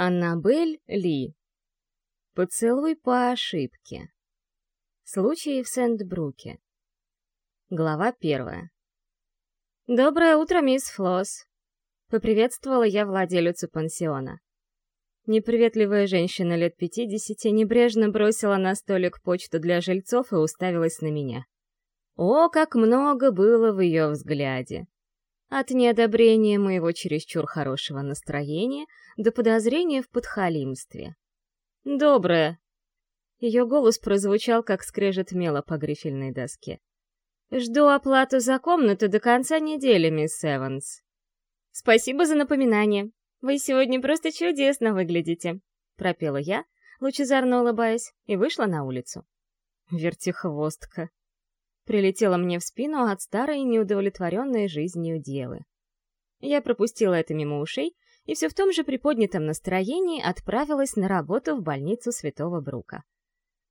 Аннабель Ли. Поцелуй по ошибке. Случаи в Сент-Бруке. Глава первая. «Доброе утро, мисс Флосс!» — поприветствовала я владелицу пансиона. Неприветливая женщина лет пятидесяти небрежно бросила на столик почту для жильцов и уставилась на меня. О, как много было в ее взгляде! От неодобрения моего чересчур хорошего настроения до подозрения в подхалимстве. «Доброе!» Ее голос прозвучал, как скрежет мела по грифельной доске. «Жду оплату за комнату до конца недели, мисс Эванс». «Спасибо за напоминание. Вы сегодня просто чудесно выглядите», — пропела я, лучезарно улыбаясь, и вышла на улицу. Вертихвостка прилетела мне в спину от старой неудовлетворенной жизнью девы. Я пропустила это мимо ушей и все в том же приподнятом настроении отправилась на работу в больницу Святого Брука.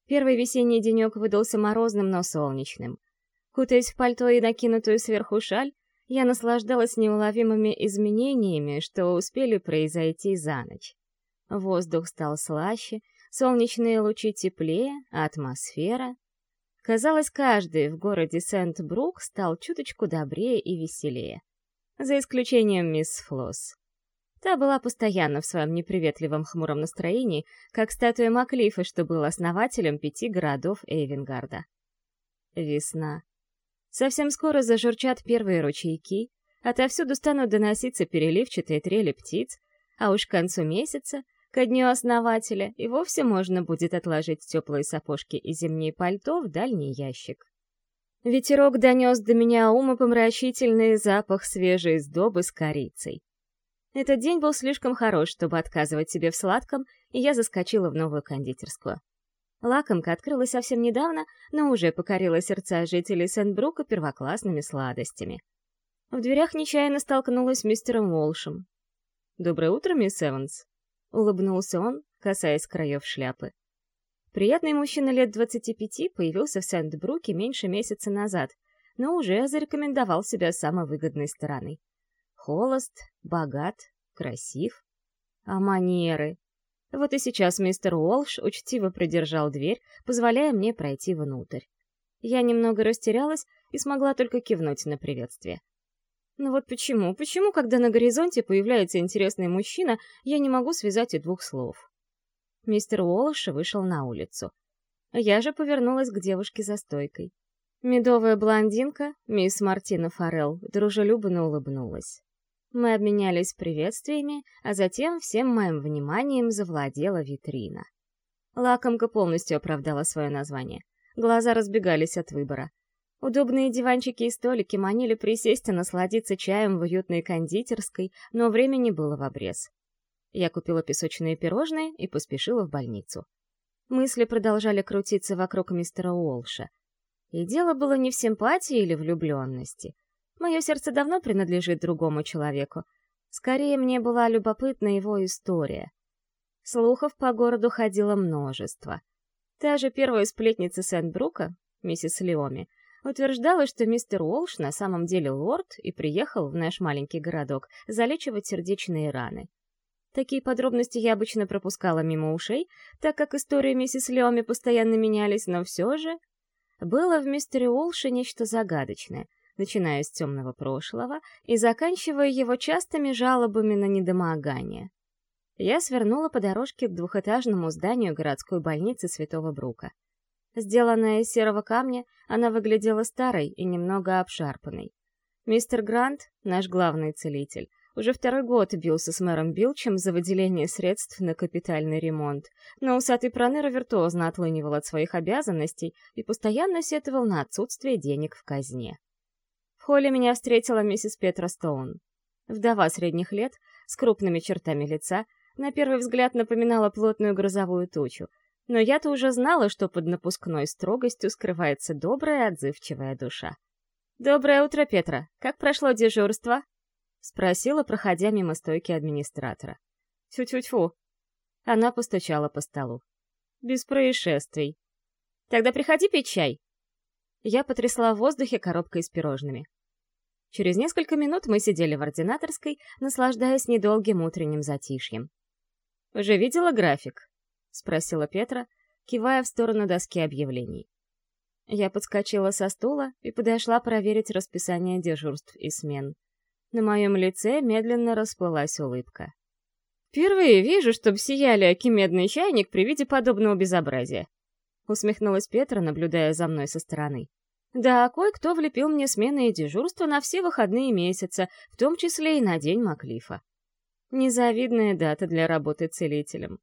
Первый весенний денек выдался морозным, но солнечным. Кутаясь в пальто и накинутую сверху шаль, я наслаждалась неуловимыми изменениями, что успели произойти за ночь. Воздух стал слаще, солнечные лучи теплее, атмосфера Казалось, каждый в городе Сент-Брук стал чуточку добрее и веселее. За исключением мисс Флосс. Та была постоянно в своем неприветливом хмуром настроении, как статуя Маклифа, что был основателем пяти городов Эйвенгарда. Весна. Совсем скоро зажурчат первые ручейки, отовсюду станут доноситься переливчатые трели птиц, а уж к концу месяца Ко дню основателя и вовсе можно будет отложить теплые сапожки и зимнее пальто в дальний ящик. Ветерок донес до меня умопомрачительный запах свежей сдобы с корицей. Этот день был слишком хорош, чтобы отказывать себе в сладком, и я заскочила в новую кондитерскую. Лакомка открылась совсем недавно, но уже покорила сердца жителей Сент-Брука первоклассными сладостями. В дверях нечаянно столкнулась с мистером Уолшем. «Доброе утро, мисс Эванс», — улыбнулся он, касаясь краев шляпы. Приятный мужчина лет 25 появился в Сент-Бруке меньше месяца назад, но уже зарекомендовал себя самой выгодной стороной. Холост, богат, красив. А манеры? Вот и сейчас мистер Уолш учтиво придержал дверь, позволяя мне пройти внутрь. Я немного растерялась и смогла только кивнуть на приветствие. Ну вот почему? Почему, когда на горизонте появляется интересный мужчина, я не могу связать и двух слов? Мистер Уолш вышел на улицу. Я же повернулась к девушке за стойкой. Медовая блондинка, мисс Мартина Форелл, дружелюбно улыбнулась. Мы обменялись приветствиями, а затем всем моим вниманием завладела витрина. Лакомка полностью оправдала свое название. Глаза разбегались от выбора. Удобные диванчики и столики манили присесть и насладиться чаем в уютной кондитерской, но времени было в обрез. Я купила песочные пирожные и поспешила в больницу. Мысли продолжали крутиться вокруг мистера Уолша. И дело было не в симпатии или влюбленности. Мое сердце давно принадлежит другому человеку. Скорее, мне была любопытна его история. Слухов по городу ходило множество. Та же первая сплетница Сент-Брука, миссис Леоми, утверждала, что мистер Уолш на самом деле лорд и приехал в наш маленький городок залечивать сердечные раны. Такие подробности я обычно пропускала мимо ушей, так как истории миссис Леоми постоянно менялись, но все же... Было в мистере Уолше нечто загадочное, начиная с темного прошлого и заканчивая его частыми жалобами на недомогание. Я свернула по дорожке к двухэтажному зданию городской больницы Святого Брука. Сделанная из серого камня, она выглядела старой и немного обшарпанной. Мистер Грант, наш главный целитель, уже второй год бился с мэром Билчем за выделение средств на капитальный ремонт, но усатый Проныра виртуозно отлынивал от своих обязанностей и постоянно сетовал на отсутствие денег в казне. В холле меня встретила миссис Петра Стоун. Вдова средних лет, с крупными чертами лица, на первый взгляд напоминала плотную грозовую тучу, но я-то уже знала, что под напускной строгостью скрывается добрая, отзывчивая душа. «Доброе утро, Петра. Как прошло дежурство?» — спросила, проходя мимо стойки администратора. «Тьфу-тьфу-тьфу». Она постучала по столу. «Без происшествий. Тогда приходи пить чай». Я потрясла в воздухе коробкой с пирожными. Через несколько минут мы сидели в ординаторской, наслаждаясь недолгим утренним затишьем. Уже видела график?» — спросила Петра, кивая в сторону доски объявлений. Я подскочила со стула и подошла проверить расписание дежурств и смен. На моем лице медленно расплылась улыбка. «Впервые вижу, чтоб сияли окимедный чайник при виде подобного безобразия», — усмехнулась Петра, наблюдая за мной со стороны. «Да, кое-кто влепил мне смены и дежурства на все выходные месяца, в том числе и на день Маклифа. Незавидная дата для работы целителем.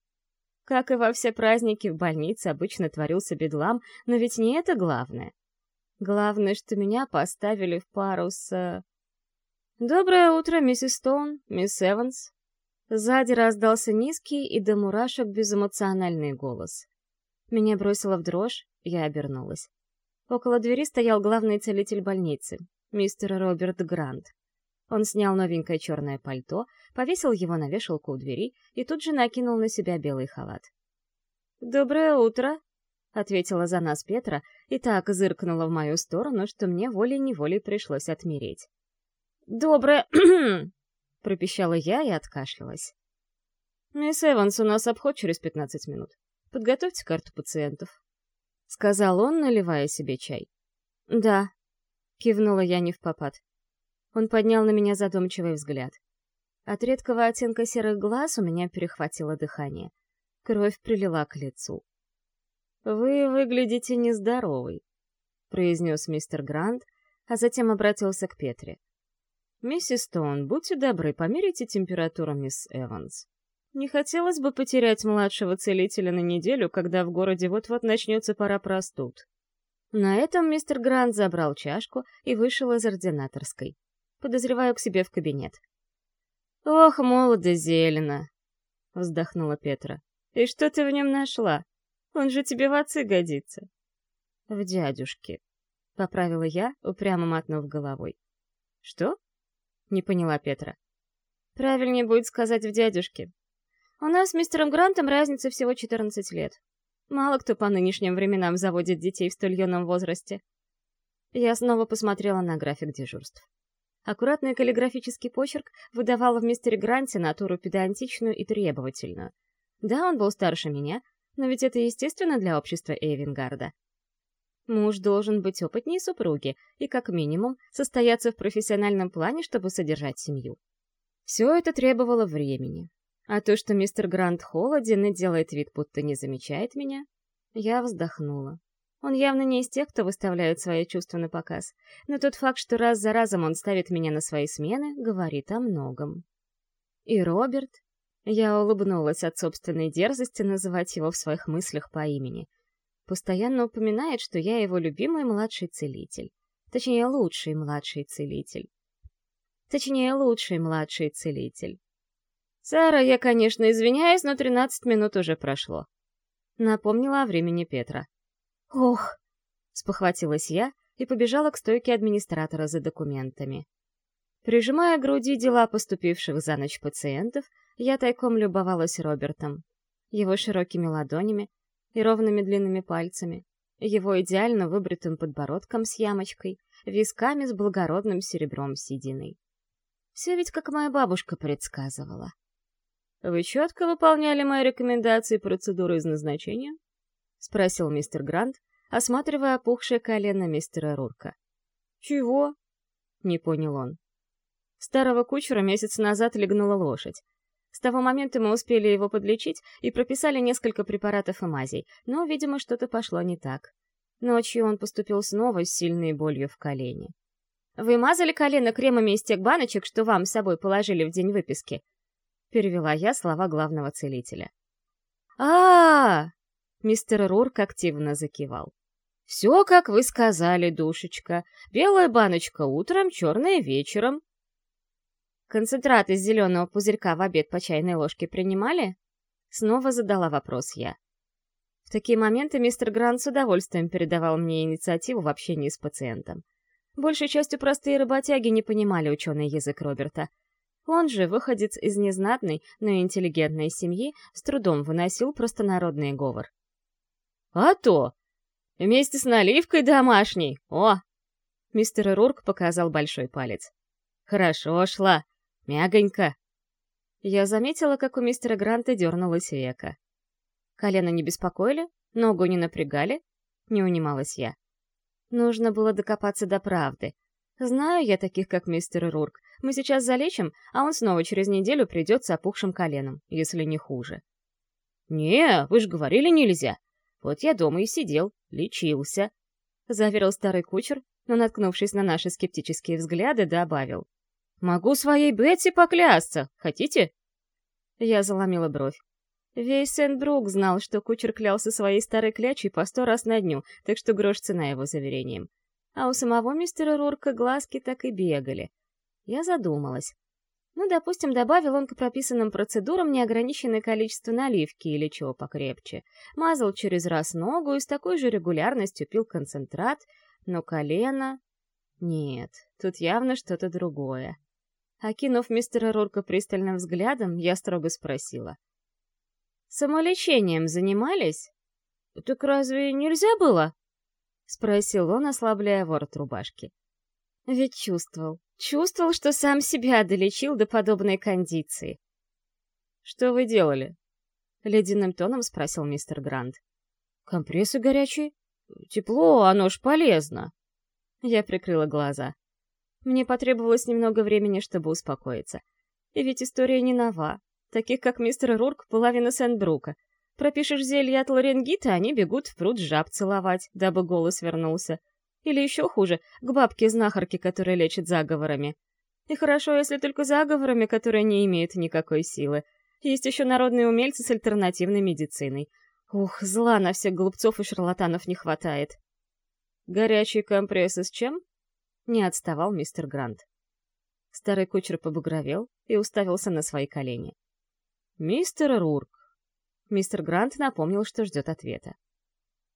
Как и во все праздники в больнице обычно творился бедлам, но ведь не это главное. Главное, что меня поставили в пару с... «Доброе утро, миссис Стоун, мисс Эванс». Сзади раздался низкий и до мурашек безэмоциональный голос. Меня бросило в дрожь, я обернулась. Около двери стоял главный целитель больницы, мистер Роберт Грант. Он снял новенькое черное пальто, повесил его на вешалку у двери и тут же накинул на себя белый халат. «Доброе утро!» — ответила за нас Петра и так зыркнула в мою сторону, что мне волей-неволей пришлось отмереть. «Доброе!» — пропищала я и откашлялась. «Мисс Эванс, у нас обход через пятнадцать минут. Подготовьте карту пациентов», — сказал он, наливая себе чай. «Да», — кивнула я не в попад. Он поднял на меня задумчивый взгляд. От редкого оттенка серых глаз у меня перехватило дыхание. Кровь прилила к лицу. «Вы выглядите нездоровой», — произнес мистер Грант, а затем обратился к Петре. «Миссис Стоун, будьте добры, померите температуру мисс Эванс. Не хотелось бы потерять младшего целителя на неделю, когда в городе вот-вот начнется пора простуд». На этом мистер Грант забрал чашку и вышел из ординаторской подозреваю, к себе в кабинет. «Ох, молодо зелено!» — вздохнула Петра. «И что ты в нем нашла? Он же тебе в отцы годится». «В дядюшке», — поправила я, упрямо мотнув головой. «Что?» — не поняла Петра. «Правильнее будет сказать в дядюшке. У нас с мистером Грантом разница всего 14 лет. Мало кто по нынешним временам заводит детей в столь юном возрасте». Я снова посмотрела на график дежурств. Аккуратный каллиграфический почерк выдавал в мистере Гранте натуру педантичную и требовательную. Да, он был старше меня, но ведь это естественно для общества Эйвенгарда. Муж должен быть опытнее супруги и, как минимум, состояться в профессиональном плане, чтобы содержать семью. Все это требовало времени. А то, что мистер Грант холоден и делает вид, будто не замечает меня, я вздохнула. Он явно не из тех, кто выставляет свои чувства на показ. Но тот факт, что раз за разом он ставит меня на свои смены, говорит о многом. И Роберт... Я улыбнулась от собственной дерзости называть его в своих мыслях по имени. Постоянно упоминает, что я его любимый младший целитель. Точнее, лучший младший целитель. Точнее, лучший младший целитель. «Сара, я, конечно, извиняюсь, но 13 минут уже прошло». Напомнила о времени Петра. «Ох!» — спохватилась я и побежала к стойке администратора за документами. Прижимая к груди дела поступивших за ночь пациентов, я тайком любовалась Робертом, его широкими ладонями и ровными длинными пальцами, его идеально выбритым подбородком с ямочкой, висками с благородным серебром сединой. Все ведь как моя бабушка предсказывала. «Вы четко выполняли мои рекомендации и процедуры из назначения?» — спросил мистер Грант, осматривая опухшее колено мистера Рурка. «Чего?» — не понял он. Старого кучера месяц назад легнула лошадь. С того момента мы успели его подлечить и прописали несколько препаратов и мазей, но, видимо, что-то пошло не так. Ночью он поступил снова с сильной болью в колене. «Вы мазали колено кремами из тех баночек, что вам с собой положили в день выписки?» Перевела я слова главного целителя. а, -а, -а Мистер Рурк активно закивал. «Все, как вы сказали, душечка. Белая баночка утром, черная вечером». «Концентрат из зеленого пузырька в обед по чайной ложке принимали?» Снова задала вопрос я. В такие моменты мистер Грант с удовольствием передавал мне инициативу в общении с пациентом. Большей частью простые работяги не понимали ученый язык Роберта. Он же, выходец из незнатной, но интеллигентной семьи, с трудом выносил простонародный говор. «А то! Вместе с наливкой домашней! О!» Мистер Рурк показал большой палец. «Хорошо шла, мягонько». Я заметила, как у мистера Гранта дернулась века. Колено не беспокоили, ногу не напрягали, не унималась я. Нужно было докопаться до правды. Знаю я таких, как мистер Рурк. Мы сейчас залечим, а он снова через неделю придет с опухшим коленом, если не хуже. «Не, вы же говорили нельзя. Вот я дома и сидел, лечился», — заверил старый кучер, но, наткнувшись на наши скептические взгляды, добавил. «Могу своей Бетси поклясться. Хотите?» Я заломила бровь. Весь Сент-Брук знал, что кучер клялся своей старой клячей по сто раз на дню, так что грош цена его заверением. А у самого мистера Рурка глазки так и бегали. Я задумалась. Ну, допустим, добавил он к прописанным процедурам неограниченное количество наливки или чего покрепче. Мазал через раз ногу и с такой же регулярностью пил концентрат, но колено... Нет, тут явно что-то другое. Окинув мистера Рурка пристальным взглядом, я строго спросила. Самолечением занимались? Так разве нельзя было? Спросил он, ослабляя ворот рубашки. Ведь чувствовал, чувствовал, что сам себя долечил до подобной кондиции. Что вы делали? Ледяным тоном спросил мистер Грант. Компрессы горячие? Тепло, оно ж полезно. Я прикрыла глаза. Мне потребовалось немного времени, чтобы успокоиться. И ведь история не нова. Таких, как мистер Рурк, половина Сент-Брука. Пропишешь зелье от ларингита, они бегут в пруд жаб целовать, дабы голос вернулся. Или еще хуже, к бабке-знахарке, которая лечит заговорами. И хорошо, если только заговорами, которые не имеют никакой силы. Есть еще народные умельцы с альтернативной медициной. Ух, зла на всех глупцов и шарлатанов не хватает. Горячие компрессы с чем? Не отставал мистер Грант. Старый кучер побагровел и уставился на свои колени. «Мистер Рурк». Мистер Грант напомнил, что ждет ответа.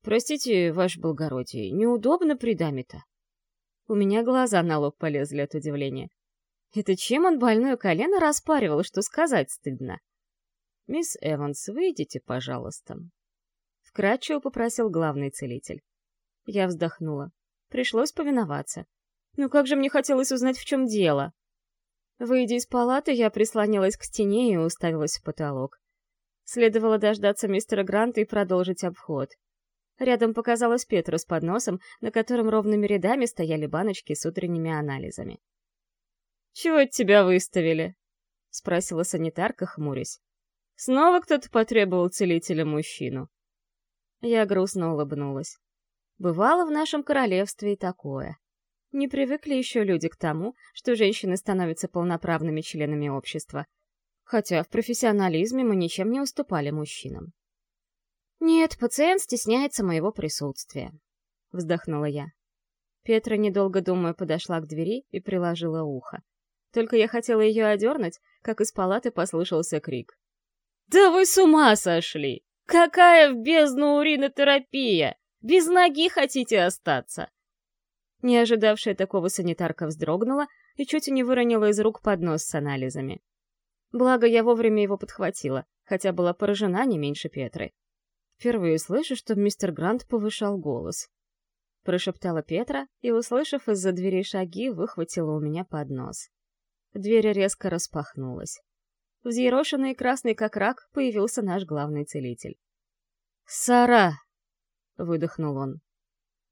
«Простите, ваше благородие, неудобно при даме-то?» У меня глаза на лоб полезли от удивления. Это чем он больное колено распаривал, что сказать стыдно? «Мисс Эванс, выйдите, пожалуйста». Вкратчиво попросил главный целитель. Я вздохнула. Пришлось повиноваться. Ну как же мне хотелось узнать, в чем дело. Выйдя из палаты, я прислонилась к стене и уставилась в потолок. Следовало дождаться мистера Гранта и продолжить обход. Рядом показалась Петра с подносом, на котором ровными рядами стояли баночки с утренними анализами. «Чего это тебя выставили?» — спросила санитарка, хмурясь. «Снова кто-то потребовал целителя мужчину?» Я грустно улыбнулась. Бывало в нашем королевстве и такое. Не привыкли еще люди к тому, что женщины становятся полноправными членами общества. Хотя в профессионализме мы ничем не уступали мужчинам. «Нет, пациент стесняется моего присутствия», — вздохнула я. Петра, недолго думая, подошла к двери и приложила ухо. Только я хотела ее одернуть, как из палаты послышался крик. «Да вы с ума сошли! Какая в бездну уринотерапия! Без ноги хотите остаться? Не ожидавшая такого санитарка вздрогнула и чуть не выронила из рук поднос с анализами. Благо, я вовремя его подхватила, хотя была поражена не меньше Петры. Впервые слышу, что мистер Грант повышал голос. Прошептала Петра и, услышав из-за двери шаги, выхватила у меня поднос. Дверь резко распахнулась. Взъерошенный и красный как рак появился наш главный целитель. «Сара!» — выдохнул он.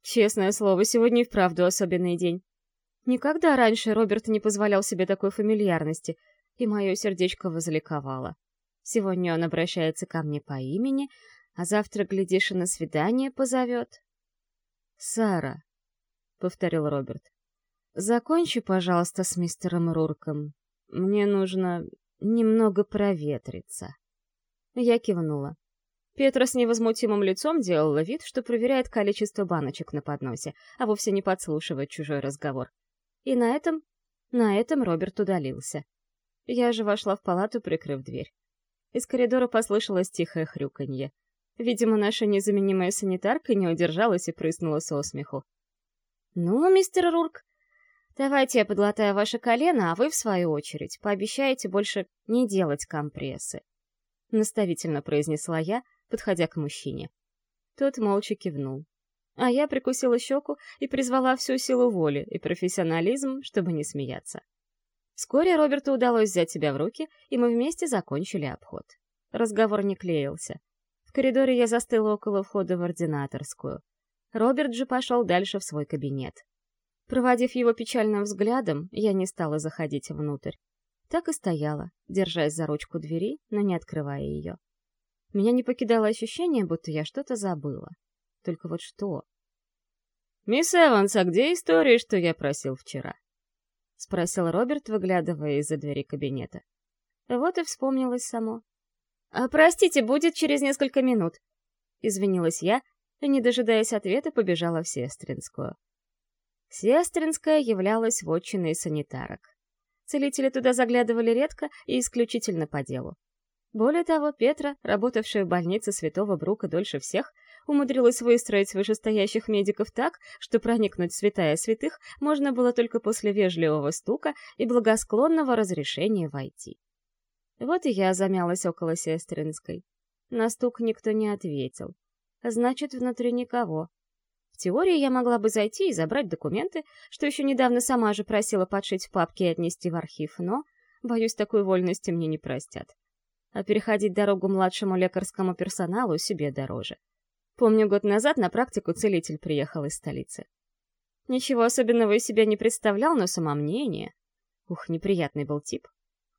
Честное слово, сегодня и вправду особенный день. Никогда раньше Роберт не позволял себе такой фамильярности, и мое сердечко возликовало. Сегодня он обращается ко мне по имени, а завтра, глядишь, и на свидание позовет. «Сара», — повторил Роберт, — «закончи, пожалуйста, с мистером Рурком. Мне нужно немного проветриться». Я кивнула. Петра с невозмутимым лицом делала вид, что проверяет количество баночек на подносе, а вовсе не подслушивает чужой разговор. И на этом... на этом Роберт удалился. Я же вошла в палату, прикрыв дверь. Из коридора послышалось тихое хрюканье. Видимо, наша незаменимая санитарка не удержалась и прыснула со смеху. «Ну, мистер Рурк, давайте я подлатаю ваше колено, а вы, в свою очередь, пообещаете больше не делать компрессы», — наставительно произнесла я, — подходя к мужчине. Тот молча кивнул. А я прикусила щеку и призвала всю силу воли и профессионализм, чтобы не смеяться. Вскоре Роберту удалось взять себя в руки, и мы вместе закончили обход. Разговор не клеился. Коридоре я застыла около входа в ординаторскую. Роберт же пошел дальше в свой кабинет. Проводив его печальным взглядом, я не стала заходить внутрь. Так и стояла, держась за ручку двери, но не открывая ее. Меня не покидало ощущение, будто я что-то забыла. Только вот что? «Мисс Эванс, а где история, что я просил вчера?» — спросил Роберт, выглядывая из-за двери кабинета. Вот и вспомнилось само. «А, «Простите, будет через несколько минут», — извинилась я, и, не дожидаясь ответа, побежала в Сестринскую. Сестринская являлась вотчиной санитарок. Целители туда заглядывали редко и исключительно по делу. Более того, Петра, работавшая в больнице Святого Брука дольше всех, умудрилась выстроить вышестоящих медиков так, что проникнуть в святая святых можно было только после вежливого стука и благосклонного разрешения войти. Вот и я замялась около сестринской. На стук никто не ответил. Значит, внутри никого. В теории я могла бы зайти и забрать документы, что еще недавно сама же просила подшить в папке и отнести в архив, но, боюсь, такой вольности мне не простят. А переходить дорогу младшему лекарскому персоналу себе дороже. Помню, год назад на практику целитель приехал из столицы. Ничего особенного из себя не представлял, но самомнение... Ух, неприятный был тип.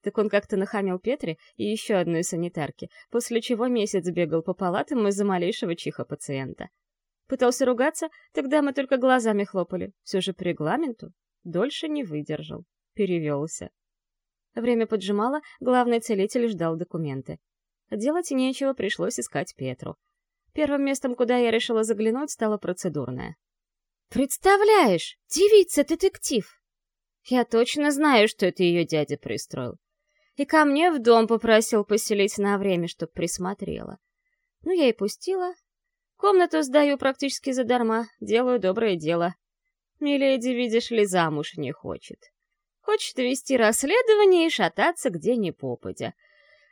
Так он как-то нахамил Петре и еще одной санитарке, после чего месяц бегал по палатам из-за малейшего чиха пациента. Пытался ругаться, тогда мы только глазами хлопали. Все же по регламенту. Дольше не выдержал. Перевелся. Время поджимало, главный целитель ждал документы. Делать нечего, пришлось искать Петру. Первым местом, куда я решила заглянуть, стало процедурное. «Представляешь, девица-детектив!» Я точно знаю, что это ее дядя пристроил. И ко мне в дом попросил поселить на время, чтоб присмотрела. Ну, я и пустила, Комнату сдаю практически задарма, делаю доброе дело. Миледи, видишь ли, замуж не хочет. Хочет вести расследование и шататься где ни попадя.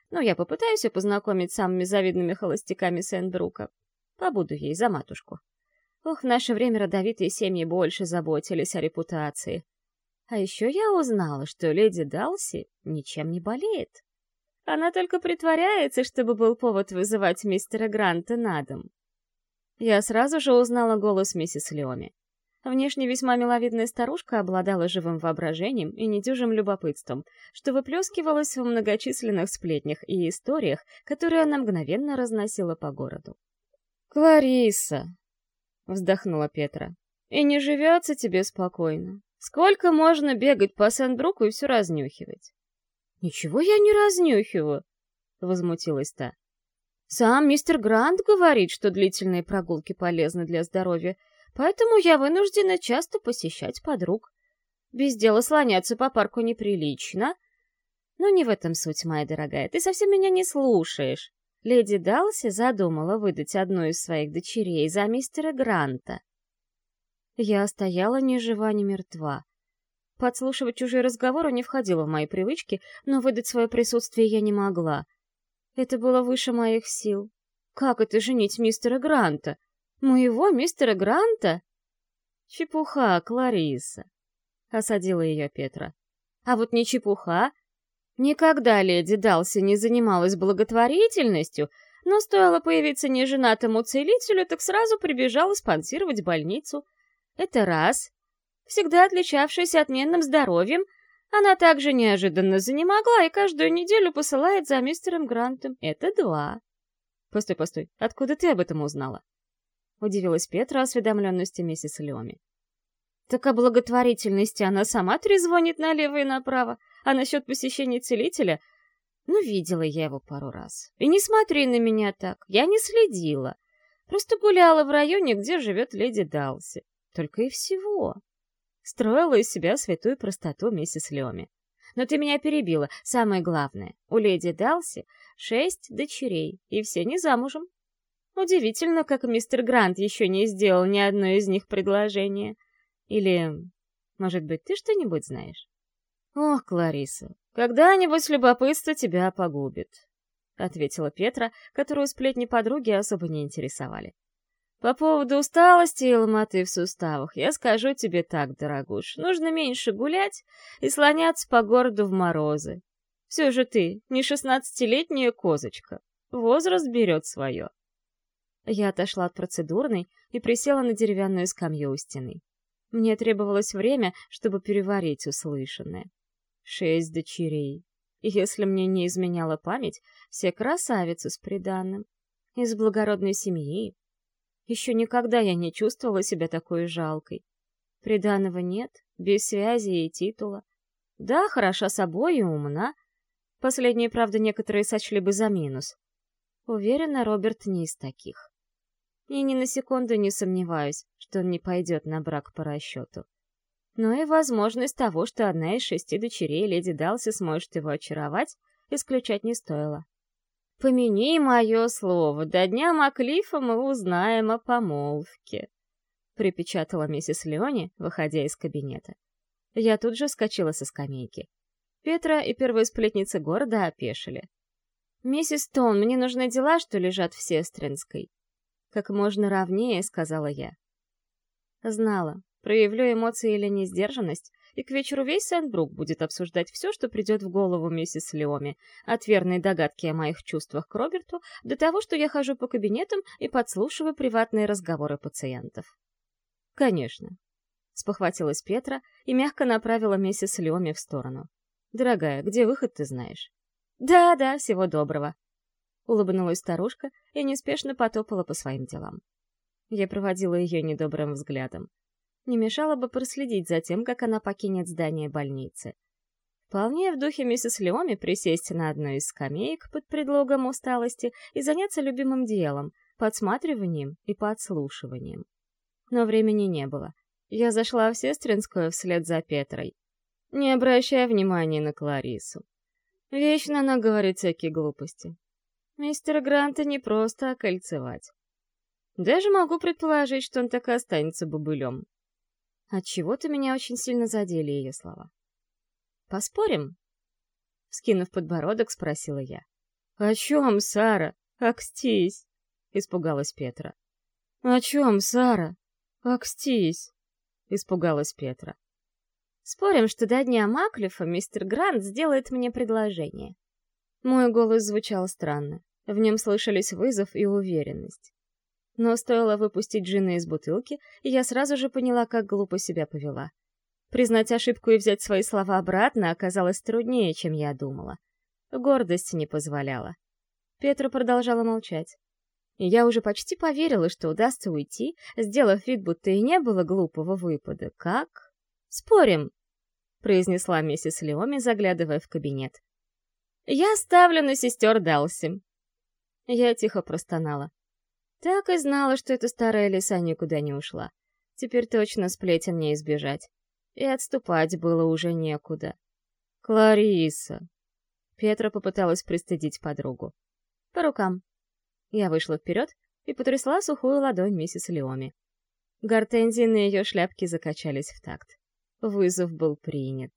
Ну, я попытаюсь ее познакомить с самыми завидными холостяками Сент-Брука. Побуду ей за матушку. Ох, в наше время родовитые семьи больше заботились о репутации. А еще я узнала, что леди Далси ничем не болеет. Она только притворяется, чтобы был повод вызывать мистера Гранта на дом. Я сразу же узнала голос миссис Леоми. Внешне весьма миловидная старушка обладала живым воображением и недюжим любопытством, что выплескивалось в многочисленных сплетнях и историях, которые она мгновенно разносила по городу. «Клариса!» — вздохнула Петра. «И не живется тебе спокойно. Сколько можно бегать по Сент-Бруку и все разнюхивать?» «Ничего я не разнюхиваю!» — возмутилась та. Сам мистер Грант говорит, что длительные прогулки полезны для здоровья, поэтому я вынуждена часто посещать подруг. Без дела слоняться по парку неприлично. Но не в этом суть, моя дорогая, ты совсем меня не слушаешь. Леди Далси задумала выдать одну из своих дочерей за мистера Гранта. Я стояла ни жива, ни мертва. Подслушивать чужие разговоры не входило в мои привычки, но выдать свое присутствие я не могла — это было выше моих сил. Как это женить мистера Гранта? Моего мистера Гранта? Чепуха, Клариса. Осадила ее Петра. А вот не чепуха. Никогда леди Далси не занималась благотворительностью, но стоило появиться неженатому целителю, так сразу прибежала спонсировать больницу. Это раз. Всегда отличавшаяся отменным здоровьем, она также неожиданно занемогла и каждую неделю посылает за мистером Грантом. Это два. Постой, постой, откуда ты об этом узнала? Удивилась Петра осведомленности миссис Леоми. Так о благотворительности она сама трезвонит налево и направо, а насчет посещения целителя... Ну, видела я его пару раз. И не смотри на меня так, я не следила. Просто гуляла в районе, где живет леди Далси. Только и всего. Строила из себя святую простоту миссис Леоми. Но ты меня перебила. Самое главное, у леди Далси шесть дочерей, и все не замужем. Удивительно, как мистер Грант еще не сделал ни одно из них предложение. Или, может быть, ты что-нибудь знаешь? Ох, Клариса, когда-нибудь любопытство тебя погубит, — ответила Петра, которую сплетни подруги особо не интересовали. По поводу усталости и ломоты в суставах я скажу тебе так, дорогуш, нужно меньше гулять и слоняться по городу в морозы. Все же ты не шестнадцатилетняя козочка. Возраст берет свое. Я отошла от процедурной и присела на деревянную скамью у стены. Мне требовалось время, чтобы переварить услышанное. Шесть дочерей. Если мне не изменяла память, все красавицы с приданным. Из благородной семьи, еще никогда я не чувствовала себя такой жалкой. Приданого нет, без связи и титула. Да, хороша собой и умна. Последнее, правда, некоторые сочли бы за минус. Уверена, Роберт не из таких. И ни на секунду не сомневаюсь, что он не пойдет на брак по расчету. Но и возможность того, что одна из шести дочерей леди Далси сможет его очаровать, исключать не стоило. Помяни мое слово, до дня Маклифа мы узнаем о помолвке», — припечатала миссис Леони, выходя из кабинета. Я тут же вскочила со скамейки. Петра и первая сплетница города опешили. «Миссис Тон, мне нужны дела, что лежат в Сестринской». «Как можно ровнее», — сказала я. Знала, проявлю эмоции или несдержанность, и к вечеру весь Сент-Брук будет обсуждать все, что придет в голову миссис Леоми, от верной догадки о моих чувствах к Роберту до того, что я хожу по кабинетам и подслушиваю приватные разговоры пациентов. «Конечно», — спохватилась Петра и мягко направила миссис Леоми в сторону. «Дорогая, где выход, ты знаешь?» «Да-да, всего доброго», — улыбнулась старушка и неспешно потопала по своим делам. Я проводила ее недобрым взглядом не мешало бы проследить за тем, как она покинет здание больницы. Вполне в духе миссис Леоми присесть на одну из скамеек под предлогом усталости и заняться любимым делом — подсматриванием и подслушиванием. Но времени не было. Я зашла в Сестринскую вслед за Петрой, не обращая внимания на Кларису. Вечно она говорит всякие глупости. Мистера Гранта не просто окольцевать. Даже могу предположить, что он так и останется бобылем. Отчего-то меня очень сильно задели ее слова. «Поспорим?» Скинув подбородок, спросила я. «О чем, Сара? Акстись!» — испугалась Петра. «О чем, Сара? Акстись!» — испугалась Петра. «Спорим, что до дня Маклифа мистер Грант сделает мне предложение». Мой голос звучал странно. В нем слышались вызов и уверенность. Но стоило выпустить джина из бутылки, и я сразу же поняла, как глупо себя повела. Признать ошибку и взять свои слова обратно оказалось труднее, чем я думала. Гордость не позволяла. Петра продолжала молчать. Я уже почти поверила, что удастся уйти, сделав вид, будто и не было глупого выпада. Как? «Спорим», — произнесла миссис Леоми, заглядывая в кабинет. «Я ставлю на сестер Далси». Я тихо простонала. Так и знала, что эта старая лиса никуда не ушла. Теперь точно сплетен не избежать. И отступать было уже некуда. «Клариса!» Петра попыталась пристыдить подругу. «По рукам». Я вышла вперед и потрясла сухую ладонь миссис Леоми. Гортензии на ее шляпке закачались в такт. Вызов был принят.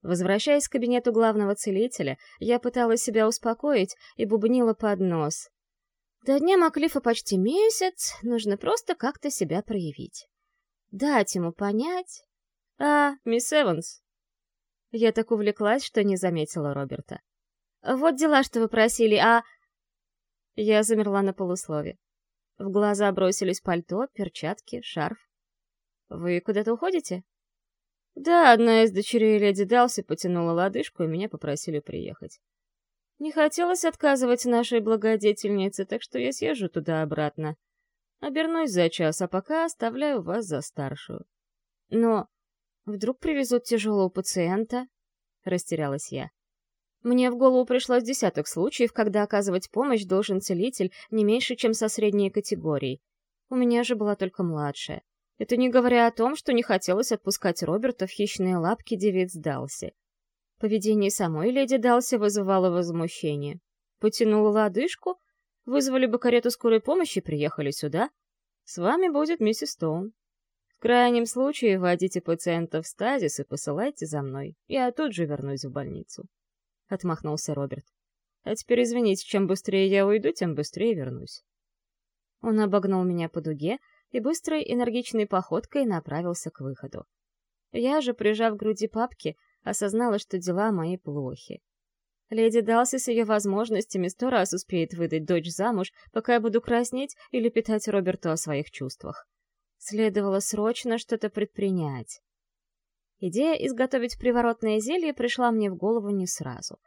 Возвращаясь к кабинету главного целителя, я пыталась себя успокоить и бубнила под нос. До дня Маклифа почти месяц, нужно просто как-то себя проявить. Дать ему понять... А, мисс Эванс. Я так увлеклась, что не заметила Роберта. Вот дела, что вы просили, а... Я замерла на полуслове. В глаза бросились пальто, перчатки, шарф. «Вы куда-то уходите?» «Да, одна из дочерей леди Далси потянула лодыжку, и меня попросили приехать. Не хотелось отказывать нашей благодетельнице, так что я съезжу туда-обратно. Обернусь за час, а пока оставляю вас за старшую. Но вдруг привезут тяжелого пациента? Растерялась я. Мне в голову пришло десяток случаев, когда оказывать помощь должен целитель не меньше, чем со средней категорией. У меня же была только младшая. Это не говоря о том, что не хотелось отпускать Роберта в хищные лапки девиц Далси. Поведение самой леди Далси вызывало возмущение. Потянула лодыжку, вызвали бы карету скорой помощи приехали сюда. С вами будет миссис Стоун. В крайнем случае вводите пациента в стазис и посылайте за мной. Я тут же вернусь в больницу. Отмахнулся Роберт. А теперь извините, чем быстрее я уйду, тем быстрее вернусь. Он обогнул меня по дуге и быстрой энергичной походкой направился к выходу. Я же, прижав к груди папки, осознала, что дела мои плохи. Леди Далси с ее возможностями сто раз успеет выдать дочь замуж, пока я буду краснеть или питать Роберту о своих чувствах. Следовало срочно что-то предпринять. Идея изготовить приворотное зелье пришла мне в голову не сразу.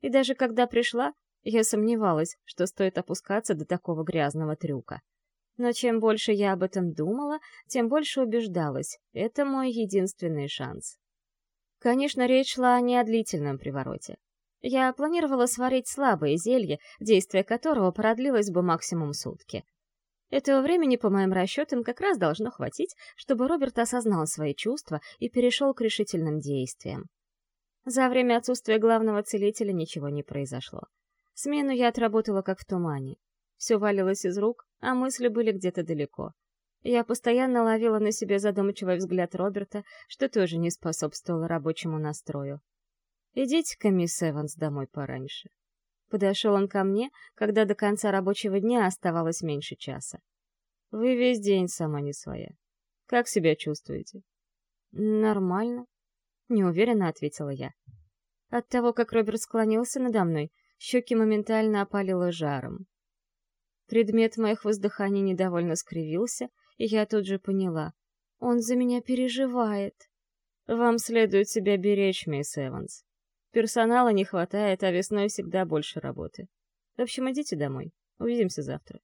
И даже когда пришла, я сомневалась, что стоит опускаться до такого грязного трюка. Но чем больше я об этом думала, тем больше убеждалась — это мой единственный шанс. Конечно, речь шла не о длительном привороте. Я планировала сварить слабое зелье, действие которого продлилось бы максимум сутки. Этого времени, по моим расчетам, как раз должно хватить, чтобы Роберт осознал свои чувства и перешел к решительным действиям. За время отсутствия главного целителя ничего не произошло. Смену я отработала как в тумане. Все валилось из рук, а мысли были где-то далеко. Я постоянно ловила на себе задумчивый взгляд Роберта, что тоже не способствовало рабочему настрою. «Идите-ка, мисс Эванс, домой пораньше». Подошел он ко мне, когда до конца рабочего дня оставалось меньше часа. «Вы весь день сама не своя. Как себя чувствуете?» «Нормально», — неуверенно ответила я. От того, как Роберт склонился надо мной, щеки моментально опалило жаром. Предмет моих воздыханий недовольно скривился, я тут же поняла. Он за меня переживает. Вам следует себя беречь, мисс Эванс. Персонала не хватает, а весной всегда больше работы. В общем, идите домой. Увидимся завтра.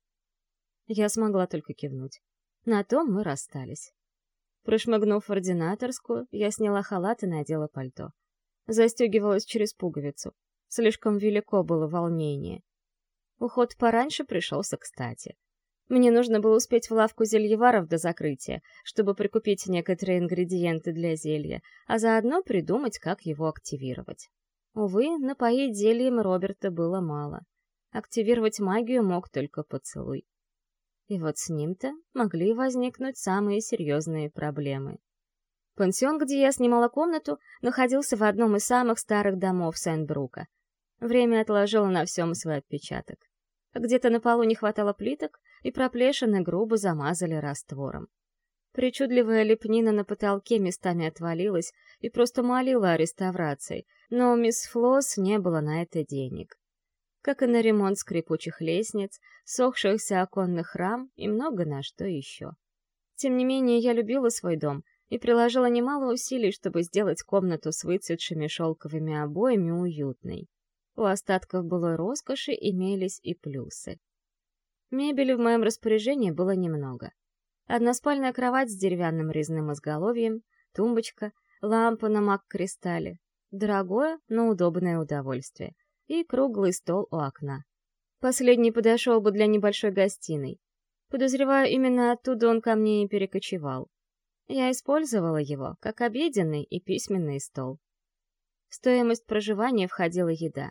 Я смогла только кивнуть. На том мы расстались. Прошмыгнув в ординаторскую, я сняла халат и надела пальто. Застегивалась через пуговицу. Слишком велико было волнение. Уход пораньше пришелся кстати. Мне нужно было успеть в лавку зельеваров до закрытия, чтобы прикупить некоторые ингредиенты для зелья, а заодно придумать, как его активировать. Увы, напоить зельем Роберта было мало. Активировать магию мог только поцелуй. И вот с ним-то могли возникнуть самые серьезные проблемы. Пансион, где я снимала комнату, находился в одном из самых старых домов Сент-Брука. Время отложило на всем свой отпечаток. Где-то на полу не хватало плиток, и проплешины грубо замазали раствором. Причудливая лепнина на потолке местами отвалилась и просто молила о реставрации, но у мисс Флосс не было на это денег. Как и на ремонт скрипучих лестниц, сохшихся оконных рам и много на что еще. Тем не менее, я любила свой дом и приложила немало усилий, чтобы сделать комнату с выцветшими шелковыми обоями уютной. У остатков былой роскоши имелись и плюсы. Мебели в моем распоряжении было немного. Односпальная кровать с деревянным резным изголовьем, тумбочка, лампа на мак-кристалле, дорогое, но удобное удовольствие, и круглый стол у окна. Последний подошел бы для небольшой гостиной. Подозреваю, именно оттуда он ко мне и перекочевал. Я использовала его как обеденный и письменный стол. В стоимость проживания входила еда.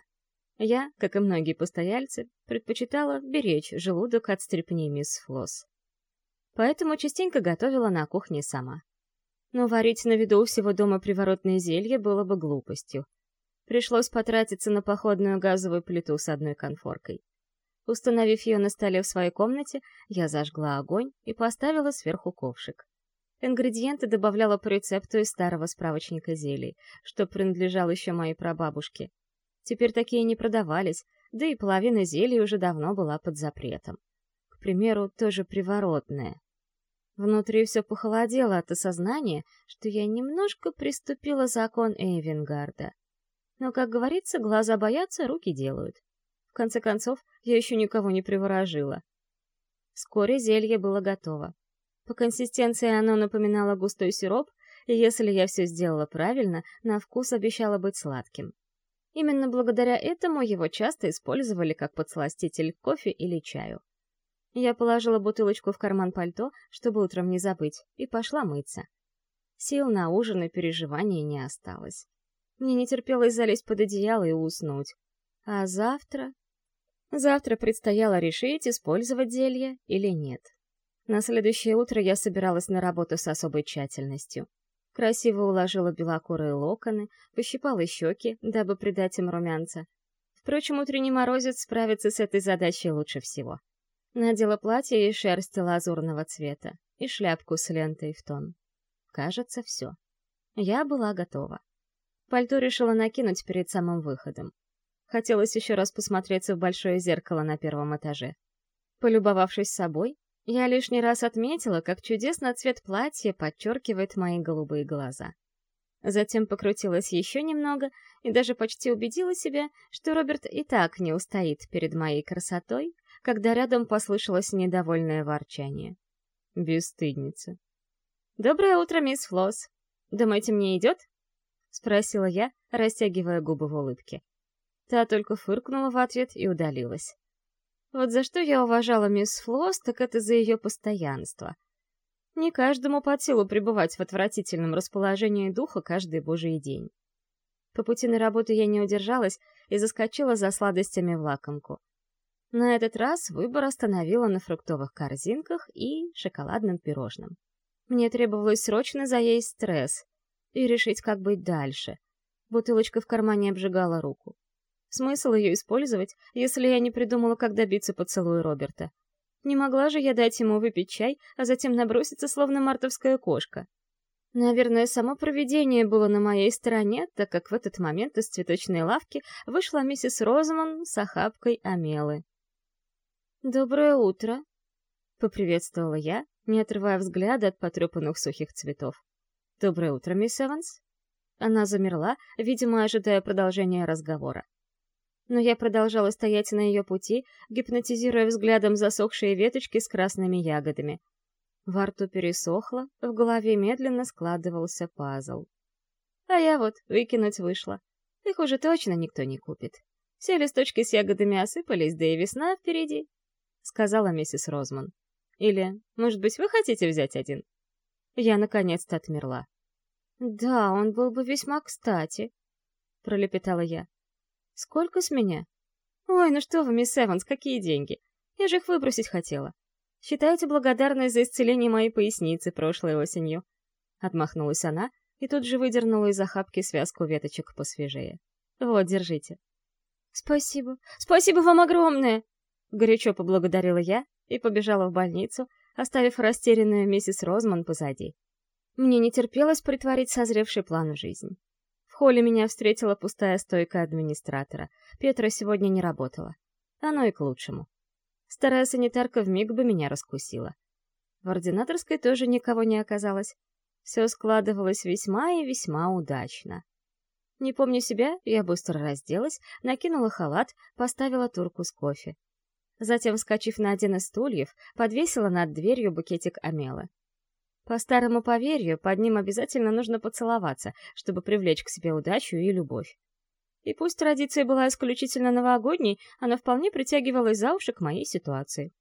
Я, как и многие постояльцы, предпочитала беречь желудок от стрепни мисс Флосс. Поэтому частенько готовила на кухне сама. Но варить на виду у всего дома приворотное зелье было бы глупостью. Пришлось потратиться на походную газовую плиту с одной конфоркой. Установив ее на столе в своей комнате, я зажгла огонь и поставила сверху ковшик. Ингредиенты добавляла по рецепту из старого справочника зелий, что принадлежал еще моей прабабушке. Теперь такие не продавались, да и половина зелий уже давно была под запретом. К примеру, тоже приворотное. Внутри все похолодело от осознания, что я немножко приступила закон Эйвенгарда. Но, как говорится, глаза боятся, руки делают. В конце концов, я еще никого не приворожила. Вскоре зелье было готово. По консистенции оно напоминало густой сироп, и если я все сделала правильно, на вкус обещало быть сладким. Именно благодаря этому его часто использовали как подсластитель кофе или чаю. Я положила бутылочку в карман пальто, чтобы утром не забыть, и пошла мыться. Сил на ужин и переживания не осталось. Мне не терпелось залезть под одеяло и уснуть. А завтра... Завтра предстояло решить, использовать зелье или нет. На следующее утро я собиралась на работу с особой тщательностью красиво уложила белокурые локоны, пощипала щеки, дабы придать им румянца. Впрочем, утренний морозец справится с этой задачей лучше всего. Надела платье из шерсти лазурного цвета и шляпку с лентой в тон. Кажется, все. Я была готова. Пальто решила накинуть перед самым выходом. Хотелось еще раз посмотреться в большое зеркало на первом этаже. Полюбовавшись собой, я лишний раз отметила, как чудесно цвет платья подчеркивает мои голубые глаза. Затем покрутилась еще немного и даже почти убедила себя, что Роберт и так не устоит перед моей красотой, когда рядом послышалось недовольное ворчание. Бесстыдница. «Доброе утро, мисс Флосс. Думаете, мне идет?» — спросила я, растягивая губы в улыбке. Та только фыркнула в ответ и удалилась. Вот за что я уважала мисс Флосс, так это за ее постоянство — не каждому под силу пребывать в отвратительном расположении духа каждый божий день. По пути на работу я не удержалась и заскочила за сладостями в лакомку. На этот раз выбор остановила на фруктовых корзинках и шоколадном пирожном. Мне требовалось срочно заесть стресс и решить, как быть дальше. Бутылочка в кармане обжигала руку. Смысл ее использовать, если я не придумала, как добиться поцелуя Роберта? Не могла же я дать ему выпить чай, а затем наброситься, словно мартовская кошка. Наверное, само провидение было на моей стороне, так как в этот момент из цветочной лавки вышла миссис Розман с охапкой амелы. «Доброе утро!» — поприветствовала я, не отрывая взгляда от потрепанных сухих цветов. «Доброе утро, мисс Эванс!» Она замерла, видимо, ожидая продолжения разговора но я продолжала стоять на ее пути, гипнотизируя взглядом засохшие веточки с красными ягодами. Во рту пересохло, в голове медленно складывался пазл. А я вот выкинуть вышла. Их уже точно никто не купит. Все листочки с ягодами осыпались, да и весна впереди, — сказала миссис Розман. Или, может быть, вы хотите взять один? Я наконец-то отмерла. «Да, он был бы весьма кстати», — пролепетала я. Сколько с меня? Ой, ну что вы, мисс Эванс, какие деньги? Я же их выбросить хотела. Считайте благодарность за исцеление моей поясницы прошлой осенью. Отмахнулась она и тут же выдернула из охапки связку веточек посвежее. Вот, держите. Спасибо. Спасибо вам огромное! Горячо поблагодарила я и побежала в больницу, оставив растерянную миссис Розман позади. Мне не терпелось притворить созревший план в жизнь холле меня встретила пустая стойка администратора. Петра сегодня не работала. Оно и к лучшему. Старая санитарка вмиг бы меня раскусила. В ординаторской тоже никого не оказалось. Все складывалось весьма и весьма удачно. Не помню себя, я быстро разделась, накинула халат, поставила турку с кофе. Затем, вскочив на один из стульев, подвесила над дверью букетик амелы. По старому поверью, под ним обязательно нужно поцеловаться, чтобы привлечь к себе удачу и любовь. И пусть традиция была исключительно новогодней, она вполне притягивалась за уши к моей ситуации.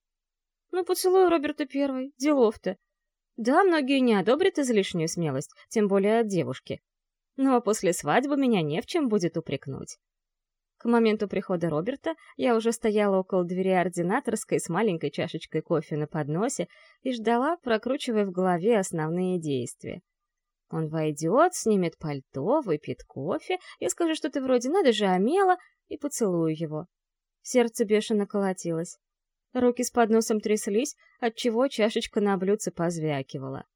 Ну, поцелуй Роберта Первой, делов-то. Да, многие не одобрят излишнюю смелость, тем более от девушки. Но после свадьбы меня не в чем будет упрекнуть. К моменту прихода Роберта я уже стояла около двери ординаторской с маленькой чашечкой кофе на подносе и ждала, прокручивая в голове основные действия. Он войдет, снимет пальто, выпьет кофе, я скажу что-то вроде «надо же, омела» и поцелую его. Сердце бешено колотилось. Руки с подносом тряслись, отчего чашечка на блюдце позвякивала.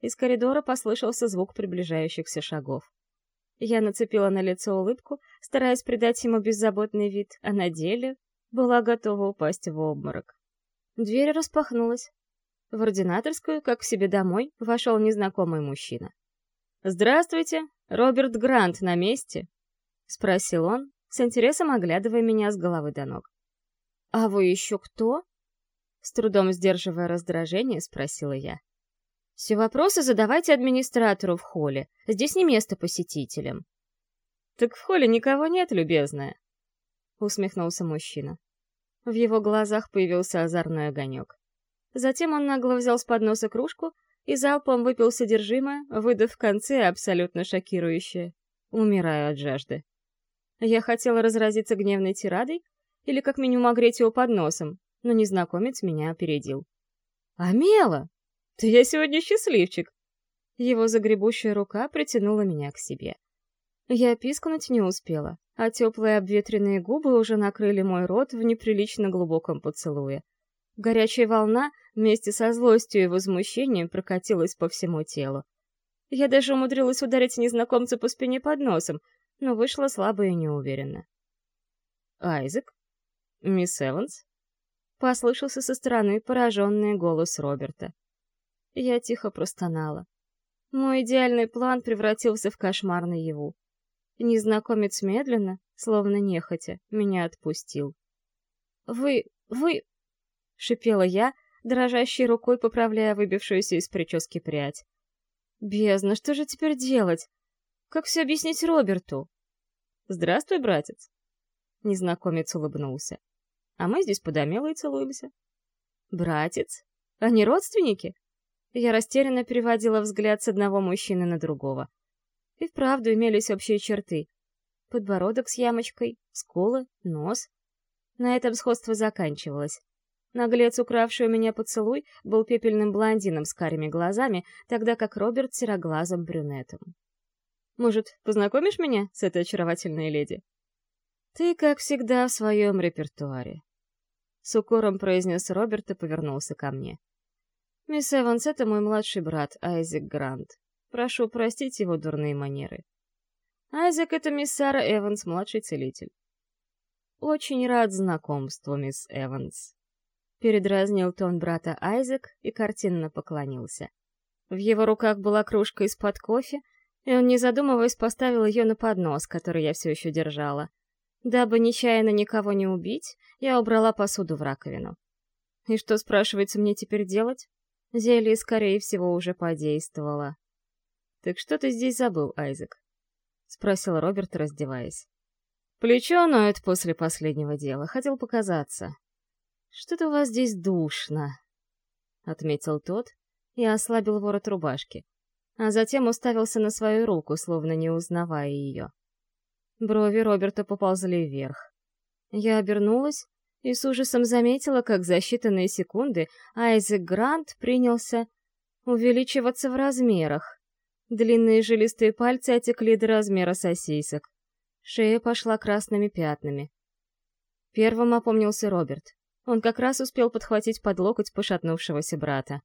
Из коридора послышался звук приближающихся шагов. Я нацепила на лицо улыбку, стараясь придать ему беззаботный вид, а на деле была готова упасть в обморок. Дверь распахнулась. В ординаторскую, как к себе домой, вошел незнакомый мужчина. «Здравствуйте, Роберт Грант на месте?» — спросил он, с интересом оглядывая меня с головы до ног. «А вы еще кто?» С трудом сдерживая раздражение, спросила я. Все вопросы задавайте администратору в холле. Здесь не место посетителям. Так в холле никого нет, любезная. Усмехнулся мужчина. В его глазах появился озорной огонек. Затем он нагло взял с подноса кружку и залпом выпил содержимое, выдав в конце абсолютно шокирующее. Умираю от жажды. Я хотела разразиться гневной тирадой или как минимум огреть его под носом, но незнакомец меня опередил. «Амела!» «Да я сегодня счастливчик!» Его загребущая рука притянула меня к себе. Я пискнуть не успела, а теплые обветренные губы уже накрыли мой рот в неприлично глубоком поцелуе. Горячая волна вместе со злостью и возмущением прокатилась по всему телу. Я даже умудрилась ударить незнакомца по спине под носом, но вышла слабо и неуверенно. «Айзек? Мисс Эванс?» Послышался со стороны пораженный голос Роберта. Я тихо простонала. Мой идеальный план превратился в кошмар наяву. Незнакомец медленно, словно нехотя, меня отпустил. «Вы... вы...» — шипела я, дрожащей рукой поправляя выбившуюся из прически прядь. «Бездна, что же теперь делать? Как все объяснить Роберту?» «Здравствуй, братец!» Незнакомец улыбнулся. «А мы здесь подомело и целуемся». «Братец? Они родственники?» Я растерянно переводила взгляд с одного мужчины на другого. И вправду имелись общие черты. Подбородок с ямочкой, скулы, нос. На этом сходство заканчивалось. Наглец, укравший у меня поцелуй, был пепельным блондином с карими глазами, тогда как Роберт — сероглазым брюнетом. «Может, познакомишь меня с этой очаровательной леди?» «Ты, как всегда, в своем репертуаре», — с укором произнес Роберт и повернулся ко мне. «Мисс Эванс, это мой младший брат, Айзек Грант. Прошу простить его дурные манеры. Айзек — это мисс Сара Эванс, младший целитель». «Очень рад знакомству, мисс Эванс», — передразнил тон брата Айзек и картинно поклонился. В его руках была кружка из-под кофе, и он, не задумываясь, поставил ее на поднос, который я все еще держала. Дабы нечаянно никого не убить, я убрала посуду в раковину. И что, спрашивается, мне теперь делать? Зелье, скорее всего, уже подействовало. «Так что ты здесь забыл, Айзек?» — спросил Роберт, раздеваясь. «Плечо ноет после последнего дела. Хотел показаться». «Что-то у вас здесь душно», — отметил тот и ослабил ворот рубашки, а затем уставился на свою руку, словно не узнавая ее. Брови Роберта поползли вверх. Я обернулась и с ужасом заметила, как за считанные секунды Айзек Грант принялся увеличиваться в размерах. Длинные жилистые пальцы отекли до размера сосисок. Шея пошла красными пятнами. Первым опомнился Роберт. Он как раз успел подхватить под локоть пошатнувшегося брата.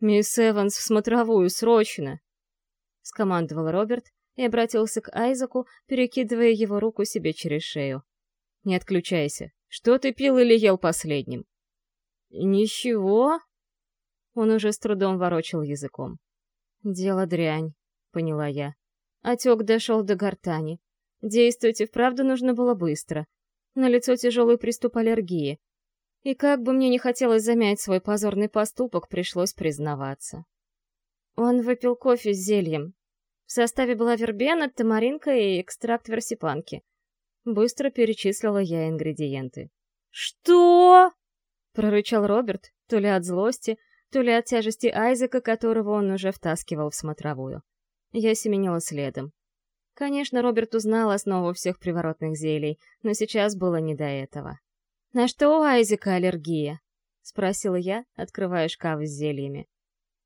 «Мисс Эванс, в смотровую, срочно!» — скомандовал Роберт и обратился к Айзеку, перекидывая его руку себе через шею. «Не отключайся. Что ты пил или ел последним?» «Ничего?» Он уже с трудом ворочал языком. «Дело дрянь», — поняла я. Отек дошел до гортани. Действовать и вправду нужно было быстро. На лицо тяжелый приступ аллергии. И как бы мне не хотелось замять свой позорный поступок, пришлось признаваться. Он выпил кофе с зельем. В составе была вербена, тамаринка и экстракт версипанки. Быстро перечислила я ингредиенты. «Что?» — прорычал Роберт, то ли от злости, то ли от тяжести Айзека, которого он уже втаскивал в смотровую. Я семенила следом. Конечно, Роберт узнал основу всех приворотных зелий, но сейчас было не до этого. «На что у Айзека аллергия?» — спросила я, открывая шкаф с зельями.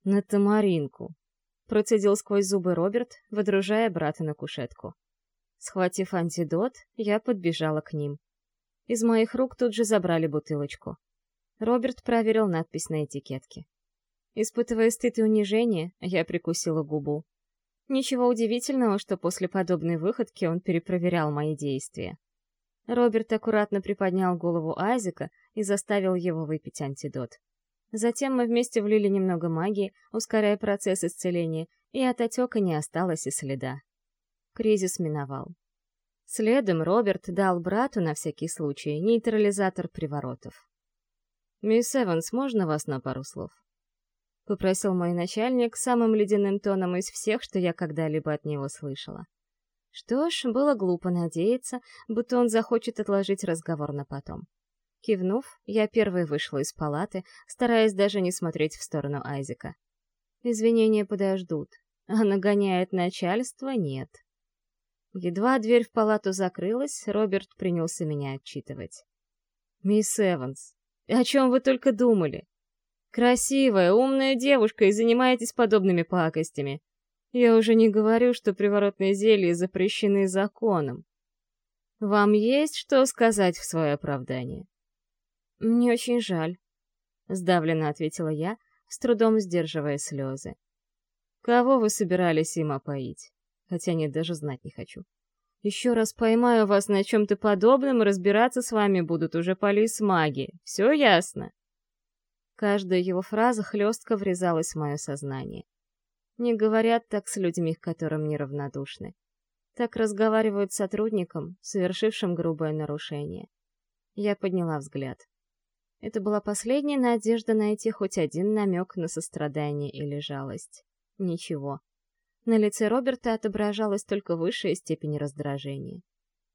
«На тамаринку», — процедил сквозь зубы Роберт, водружая брата на кушетку. Схватив антидот, я подбежала к ним. Из моих рук тут же забрали бутылочку. Роберт проверил надпись на этикетке. Испытывая стыд и унижение, я прикусила губу. Ничего удивительного, что после подобной выходки он перепроверял мои действия. Роберт аккуратно приподнял голову Айзека и заставил его выпить антидот. Затем мы вместе влили немного магии, ускоряя процесс исцеления, и от отека не осталось и следа. Кризис миновал. Следом Роберт дал брату на всякий случай нейтрализатор приворотов. «Мисс Эванс, можно вас на пару слов?» — попросил мой начальник самым ледяным тоном из всех, что я когда-либо от него слышала. Что ж, было глупо надеяться, будто он захочет отложить разговор на потом. Кивнув, я первой вышла из палаты, стараясь даже не смотреть в сторону Айзека. Извинения подождут, а нагоняет начальство — нет. Едва дверь в палату закрылась, Роберт принялся меня отчитывать. «Мисс Эванс, о чем вы только думали? Красивая, умная девушка и занимаетесь подобными пакостями. Я уже не говорю, что приворотные зелья запрещены законом. Вам есть что сказать в свое оправдание?» «Мне очень жаль», — сдавленно ответила я, с трудом сдерживая слезы. «Кого вы собирались им опоить? Хотя нет, даже знать не хочу. Еще раз поймаю вас на чем-то подобном, разбираться с вами будут уже полис-маги. Все ясно?» Каждая его фраза хлестко врезалась в мое сознание. Не говорят так с людьми, к которым неравнодушны. Так разговаривают с сотрудником, совершившим грубое нарушение. Я подняла взгляд. Это была последняя надежда найти хоть один намек на сострадание или жалость. Ничего. На лице Роберта отображалась только высшая степень раздражения.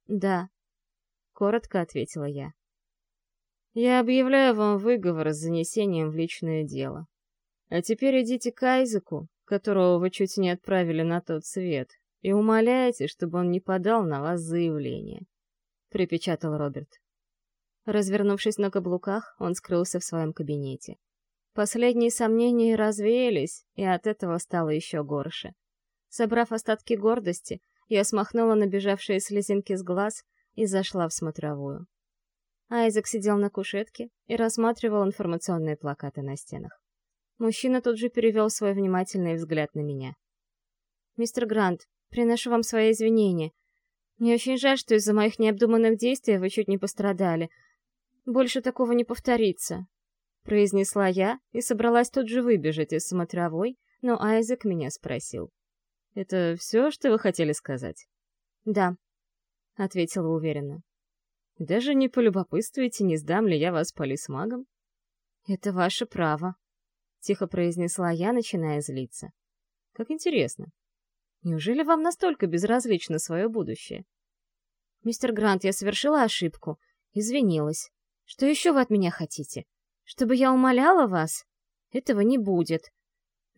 «Да», — коротко ответила я. «Я объявляю вам выговор с занесением в личное дело. А теперь идите к Айзеку, которого вы чуть не отправили на тот свет, и умоляйте, чтобы он не подал на вас заявление», — припечатал Роберт. Развернувшись на каблуках, он скрылся в своем кабинете. Последние сомнения развеялись, и от этого стало еще горше. Собрав остатки гордости, я смахнула набежавшие слезинки с глаз и зашла в смотровую. Айзек сидел на кушетке и рассматривал информационные плакаты на стенах. Мужчина тут же перевел свой внимательный взгляд на меня. «Мистер Грант, приношу вам свои извинения. Мне очень жаль, что из-за моих необдуманных действий вы чуть не пострадали. Больше такого не повторится», — произнесла я и собралась тут же выбежать из смотровой, но Айзек меня спросил. «Это все, что вы хотели сказать?» «Да», — ответила уверенно. «Даже не полюбопытствуете, не сдам ли я вас полисмагом?» «Это ваше право», — тихо произнесла я, начиная злиться. «Как интересно. Неужели вам настолько безразлично свое будущее?» «Мистер Грант, я совершила ошибку. Извинилась. Что еще вы от меня хотите? Чтобы я умоляла вас? Этого не будет.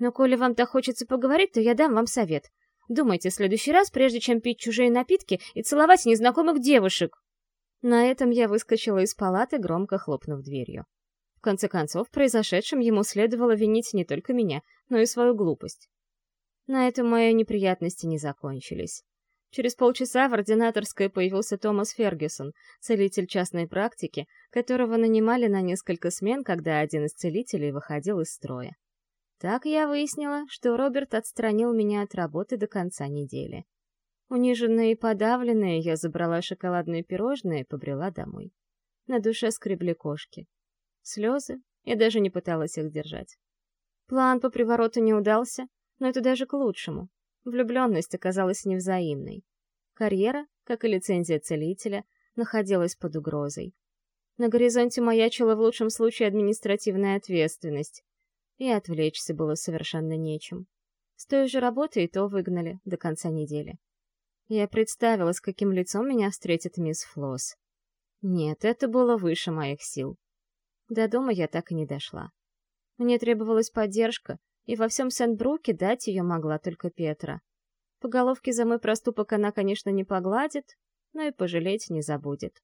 Но коли вам так хочется поговорить, то я дам вам совет. Думайте в следующий раз, прежде чем пить чужие напитки и целовать незнакомых девушек. На этом я выскочила из палаты, громко хлопнув дверью. В конце концов, произошедшим ему следовало винить не только меня, но и свою глупость. На этом мои неприятности не закончились. Через полчаса в ординаторской появился Томас Фергюсон, целитель частной практики, которого нанимали на несколько смен, когда один из целителей выходил из строя. Так я выяснила, что Роберт отстранил меня от работы до конца недели. Униженная и подавленная, я забрала шоколадные пирожные и побрела домой. На душе скребли кошки. Слезы, я даже не пыталась их держать. План по привороту не удался, но это даже к лучшему. Влюбленность оказалась невзаимной. Карьера, как и лицензия целителя, находилась под угрозой. На горизонте маячила в лучшем случае административная ответственность, и отвлечься было совершенно нечем. С той же работы и то выгнали до конца недели. Я представила, с каким лицом меня встретит мисс Флосс. Нет, это было выше моих сил. До дома я так и не дошла. Мне требовалась поддержка, и во всем Сент-Бруке дать ее могла только Петра. По головке за мой проступок она, конечно, не погладит, но и пожалеть не забудет.